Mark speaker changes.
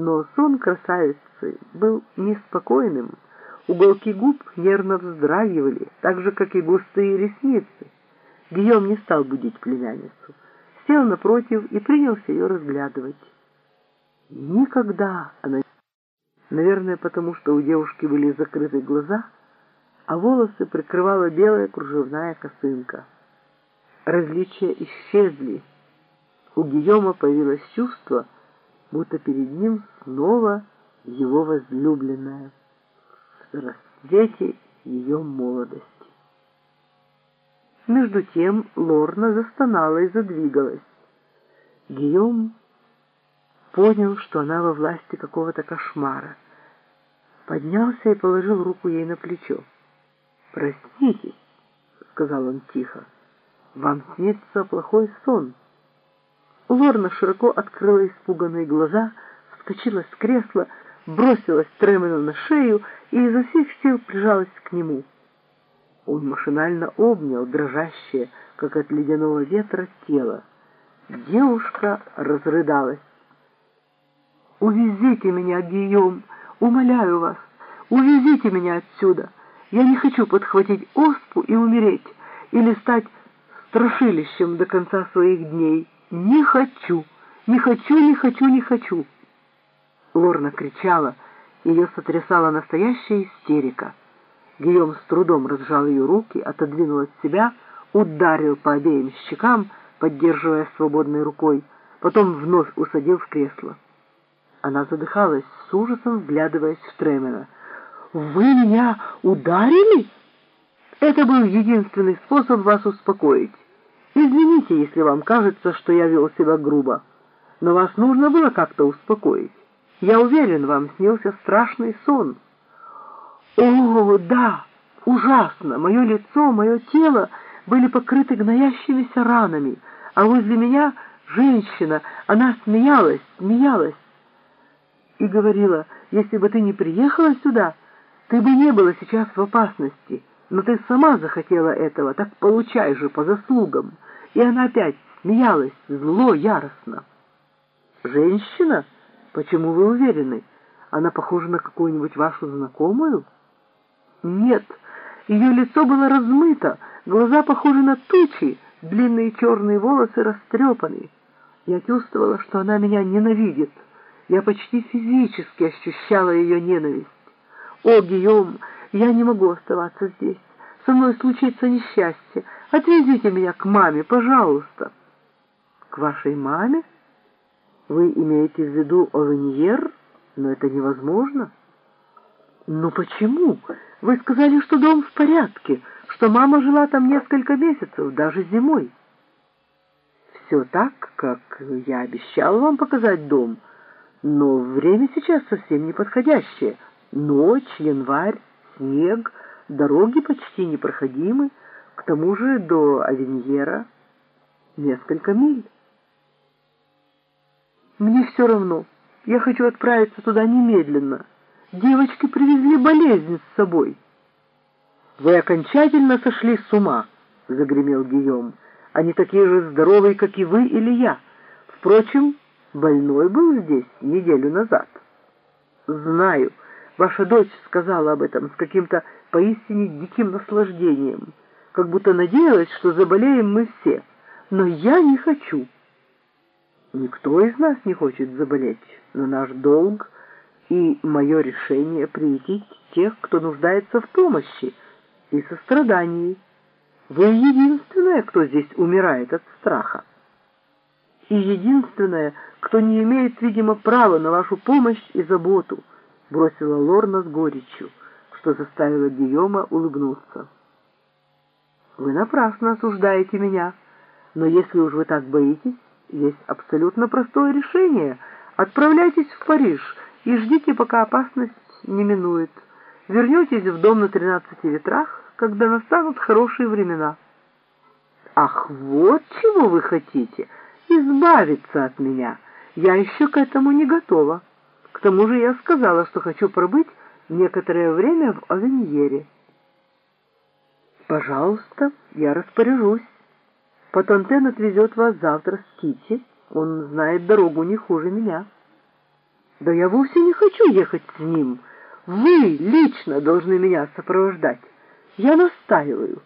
Speaker 1: Но сон красавицы был неспокойным, уголки губ нервно вздрагивали, так же, как и густые ресницы. Гийом не стал будить племянницу, сел напротив и принялся ее разглядывать. Никогда она... Наверное, потому что у девушки были закрыты глаза, а волосы прикрывала белая кружевная косынка. Различия исчезли. У Гийома появилось чувство, будто перед ним снова его возлюбленная в расцвете ее молодости. Между тем Лорна застонала и задвигалась. Гийом понял, что она во власти какого-то кошмара. Поднялся и положил руку ей на плечо. «Простите», — сказал он тихо, — «вам снится плохой сон». Лорна широко открыла испуганные глаза, вскочила с кресла, бросилась Тремену на шею и изо всех сил прижалась к нему. Он машинально обнял дрожащее, как от ледяного ветра, тело. Девушка разрыдалась. «Увезите меня, Гийом, умоляю вас, увезите меня отсюда. Я не хочу подхватить оспу и умереть, или стать страшилищем до конца своих дней. Не хочу, не хочу, не хочу, не хочу». Лорна кричала, ее сотрясала настоящая истерика. Гийом с трудом разжал ее руки, отодвинул от себя, ударил по обеим щекам, поддерживая свободной рукой, потом вновь усадил в кресло. Она задыхалась, с ужасом вглядываясь в Тремена. «Вы меня ударили?» «Это был единственный способ вас успокоить. Извините, если вам кажется, что я вел себя грубо, но вас нужно было как-то успокоить. Я уверен, вам снился страшный сон». «О, да, ужасно! Мое лицо, мое тело были покрыты гноящимися ранами, а возле меня женщина, она смеялась, смеялась и говорила, если бы ты не приехала сюда, ты бы не была сейчас в опасности, но ты сама захотела этого, так получай же по заслугам. И она опять смеялась, зло, яростно. «Женщина? Почему вы уверены? Она похожа на какую-нибудь вашу знакомую?» «Нет, ее лицо было размыто, глаза похожи на тучи, длинные черные волосы растрепаны. Я чувствовала, что она меня ненавидит». Я почти физически ощущала ее ненависть. «О, Гийом, я не могу оставаться здесь. Со мной случится несчастье. Отвезите меня к маме, пожалуйста». «К вашей маме? Вы имеете в виду Овеньер? Но это невозможно». «Ну почему? Вы сказали, что дом в порядке, что мама жила там несколько месяцев, даже зимой». «Все так, как я обещал вам показать дом». Но время сейчас совсем неподходящее. Ночь, январь, снег, дороги почти непроходимы. К тому же до Авеньера несколько миль. Мне все равно. Я хочу отправиться туда немедленно. Девочки привезли болезнь с собой. Вы окончательно сошли с ума, загремел Гийом. Они такие же здоровые, как и вы или я. Впрочем, Больной был здесь неделю назад. Знаю, ваша дочь сказала об этом с каким-то поистине диким наслаждением, как будто надеялась, что заболеем мы все. Но я не хочу. Никто из нас не хочет заболеть, но наш долг и мое решение приютить тех, кто нуждается в помощи и сострадании. Вы единственная, кто здесь умирает от страха и единственная, кто не имеет, видимо, права на вашу помощь и заботу», — бросила Лорна с горечью, что заставило Гийома улыбнуться. «Вы напрасно осуждаете меня, но если уж вы так боитесь, есть абсолютно простое решение. Отправляйтесь в Париж и ждите, пока опасность не минует. Вернетесь в дом на тринадцати ветрах, когда настанут хорошие времена». «Ах, вот чего вы хотите!» избавиться от меня. Я еще к этому не готова. К тому же я сказала, что хочу пробыть некоторое время в Авеньере. Пожалуйста, я распоряжусь. Патантен отвезет вас завтра с Кити. Он знает дорогу не хуже меня. Да я вовсе не хочу ехать с ним. Вы лично должны меня сопровождать. Я настаиваю.